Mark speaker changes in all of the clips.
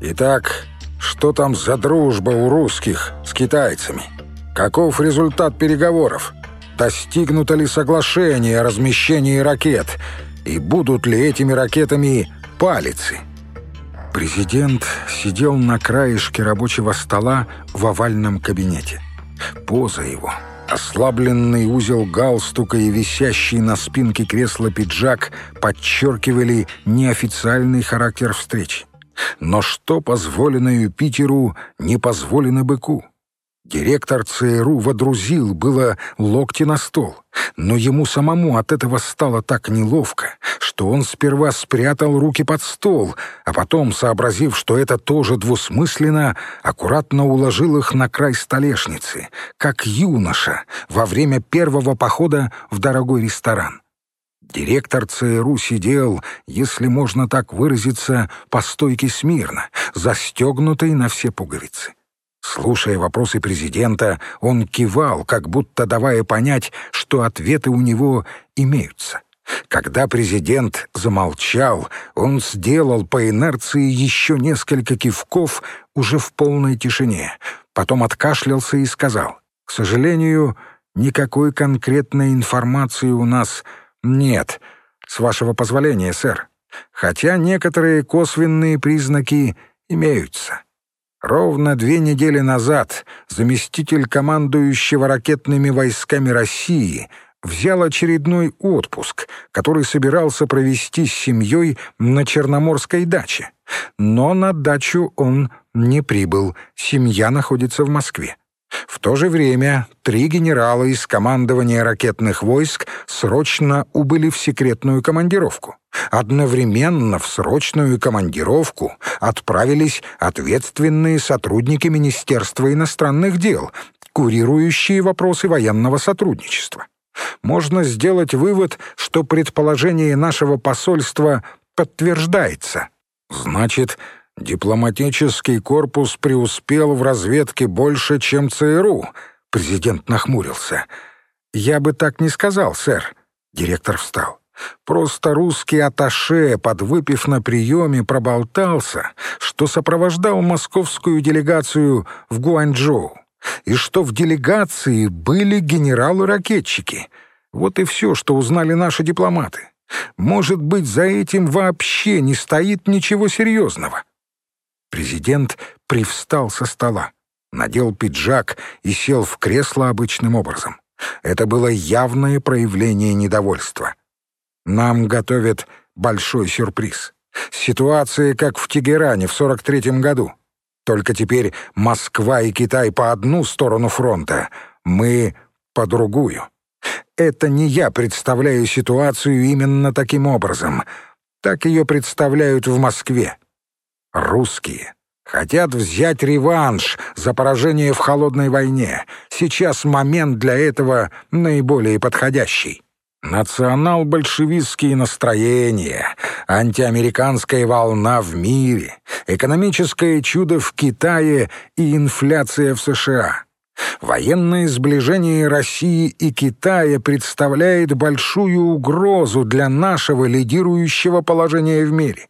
Speaker 1: Итак, что там за дружба у русских с китайцами? Каков результат переговоров? Достигнуто ли соглашение о размещении ракет? И будут ли этими ракетами палицы? Президент сидел на краешке рабочего стола в овальном кабинете. Поза его, ослабленный узел галстука и висящий на спинке кресла пиджак подчеркивали неофициальный характер встречи. Но что позволено Юпитеру, не позволено быку. Директор ЦРУ водрузил было локти на стол, но ему самому от этого стало так неловко, что он сперва спрятал руки под стол, а потом, сообразив, что это тоже двусмысленно, аккуратно уложил их на край столешницы, как юноша во время первого похода в дорогой ресторан. Директор ЦРУ сидел, если можно так выразиться, по стойке смирно, застегнутый на все пуговицы. Слушая вопросы президента, он кивал, как будто давая понять, что ответы у него имеются. Когда президент замолчал, он сделал по инерции еще несколько кивков уже в полной тишине. Потом откашлялся и сказал, «К сожалению, никакой конкретной информации у нас нет. С вашего позволения, сэр. Хотя некоторые косвенные признаки имеются». Ровно две недели назад заместитель командующего ракетными войсками России взял очередной отпуск, который собирался провести с семьей на Черноморской даче. Но на дачу он не прибыл, семья находится в Москве. В то же время три генерала из командования ракетных войск срочно убыли в секретную командировку. Одновременно в срочную командировку отправились ответственные сотрудники Министерства иностранных дел, курирующие вопросы военного сотрудничества. Можно сделать вывод, что предположение нашего посольства подтверждается. Значит, Дипломатический корпус преуспел в разведке больше, чем ЦРУ. Президент нахмурился. Я бы так не сказал, сэр. Директор встал. Просто русский аташе, подвыпив на приеме, проболтался, что сопровождал московскую делегацию в Гуанчжоу, и что в делегации были генералы-ракетчики. Вот и все, что узнали наши дипломаты. Может быть, за этим вообще не стоит ничего серьезного. Президент привстал со стола, надел пиджак и сел в кресло обычным образом. Это было явное проявление недовольства. «Нам готовят большой сюрприз. Ситуация, как в Тегеране в 43-м году. Только теперь Москва и Китай по одну сторону фронта, мы по другую. Это не я представляю ситуацию именно таким образом. Так ее представляют в Москве. Русские хотят взять реванш за поражение в холодной войне. Сейчас момент для этого наиболее подходящий. Национал-большевистские настроения, антиамериканская волна в мире, экономическое чудо в Китае и инфляция в США. Военное сближение России и Китая представляет большую угрозу для нашего лидирующего положения в мире.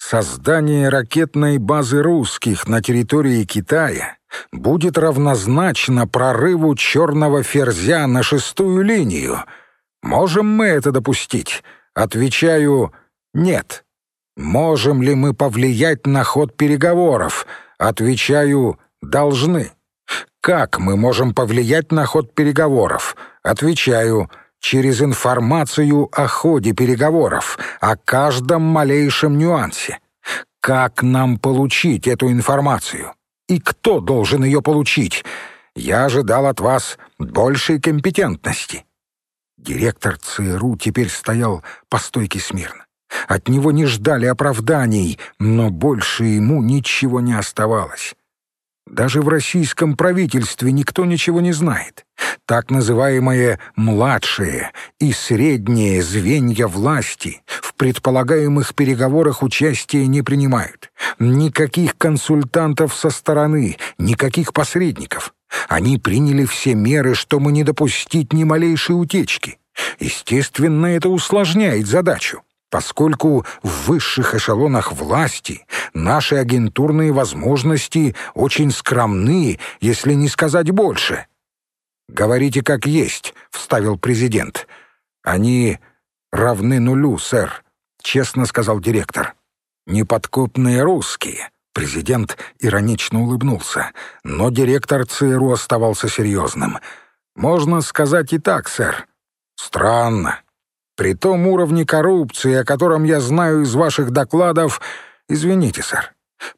Speaker 1: Создание ракетной базы русских на территории Китая будет равнозначно прорыву черного ферзя на шестую линию. Можем мы это допустить? Отвечаю «нет». Можем ли мы повлиять на ход переговоров? Отвечаю «должны». Как мы можем повлиять на ход переговоров? Отвечаю через информацию о ходе переговоров, о каждом малейшем нюансе. Как нам получить эту информацию? И кто должен ее получить? Я ожидал от вас большей компетентности. Директор ЦРУ теперь стоял по стойке смирно. От него не ждали оправданий, но больше ему ничего не оставалось. Даже в российском правительстве никто ничего не знает. Так называемые «младшие» и «средние» звенья власти в предполагаемых переговорах участия не принимают. Никаких консультантов со стороны, никаких посредников. Они приняли все меры, чтобы не допустить ни малейшей утечки. Естественно, это усложняет задачу поскольку в высших эшелонах власти Наши агентурные возможности очень скромны, если не сказать больше». «Говорите как есть», — вставил президент. «Они равны нулю, сэр», — честно сказал директор. «Неподкупные русские». Президент иронично улыбнулся, но директор ЦРУ оставался серьезным. «Можно сказать и так, сэр. Странно. При том уровне коррупции, о котором я знаю из ваших докладов... Извините, сэр.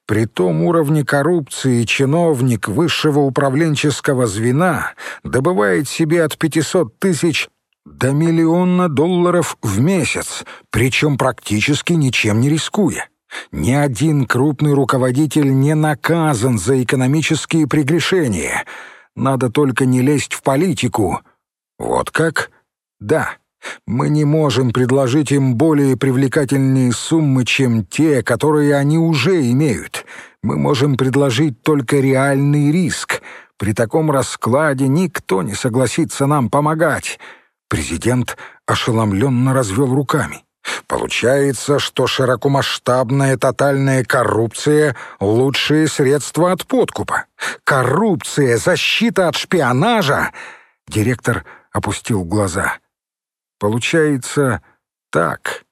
Speaker 1: При том уровне коррупции чиновник высшего управленческого звена добывает себе от 500 тысяч до миллиона долларов в месяц, причем практически ничем не рискуя. Ни один крупный руководитель не наказан за экономические прегрешения. Надо только не лезть в политику. Вот как? Да. Мы не можем предложить им более привлекательные суммы, чем те, которые они уже имеют. Мы можем предложить только реальный риск. При таком раскладе никто не согласится нам помогать. Президент ошеломленно развел руками. Получается, что широкомасштабная тотальная коррупция — лучшее средство от подкупа. Коррупция, защита от шпионажа. Директор опустил глаза. Получается так.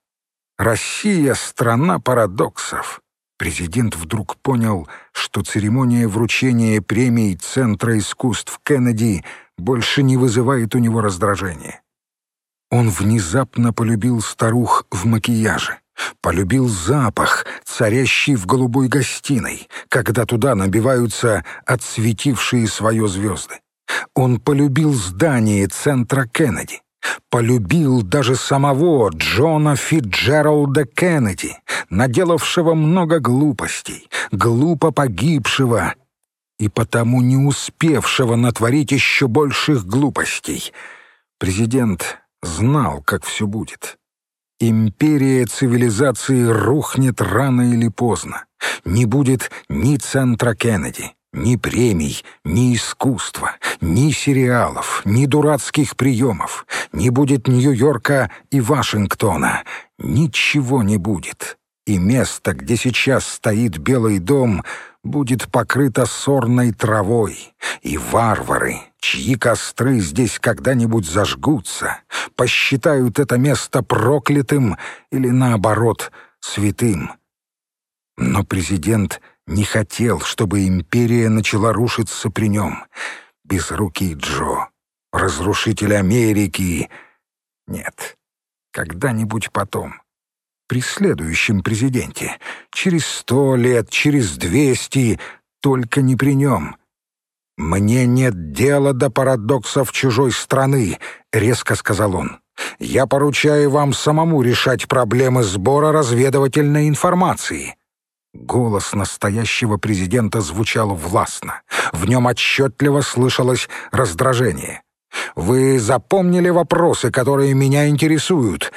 Speaker 1: Россия — страна парадоксов. Президент вдруг понял, что церемония вручения премии Центра искусств Кеннеди больше не вызывает у него раздражения. Он внезапно полюбил старух в макияже, полюбил запах, царящий в голубой гостиной, когда туда набиваются отсветившие свое звезды. Он полюбил здание Центра Кеннеди, полюбил даже самого Джона Фитджералда Кеннеди, наделавшего много глупостей, глупо погибшего и потому не успевшего натворить еще больших глупостей. Президент знал, как все будет. Империя цивилизации рухнет рано или поздно. Не будет ни центра Кеннеди, ни премий, ни искусства, ни сериалов, ни дурацких приемов. Не будет Нью-Йорка и Вашингтона. Ничего не будет. И место, где сейчас стоит Белый дом, будет покрыто сорной травой. И варвары, чьи костры здесь когда-нибудь зажгутся, посчитают это место проклятым или, наоборот, святым. Но президент не хотел, чтобы империя начала рушиться при нем. Безрукий Джо, разрушитель Америки. Нет, когда-нибудь потом. При следующем президенте. Через сто лет, через двести, только не при нем. «Мне нет дела до парадоксов чужой страны», — резко сказал он. «Я поручаю вам самому решать проблемы сбора разведывательной информации. Голос настоящего президента звучал властно. В нем отчетливо слышалось раздражение. «Вы запомнили вопросы, которые меня интересуют?»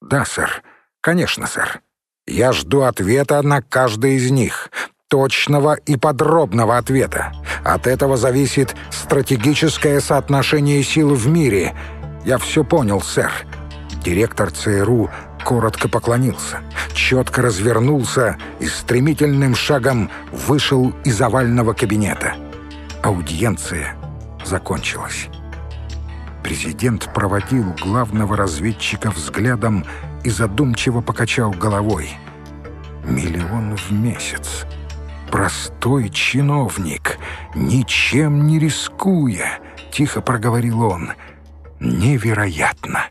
Speaker 1: «Да, сэр. Конечно, сэр. Я жду ответа на каждый из них. Точного и подробного ответа. От этого зависит стратегическое соотношение сил в мире. Я все понял, сэр». Директор ЦРУ коротко поклонился, четко развернулся и стремительным шагом вышел из овального кабинета. Аудиенция закончилась. Президент проводил главного разведчика взглядом и задумчиво покачал головой. «Миллион в месяц. Простой чиновник, ничем не рискуя», — тихо проговорил он. «Невероятно!»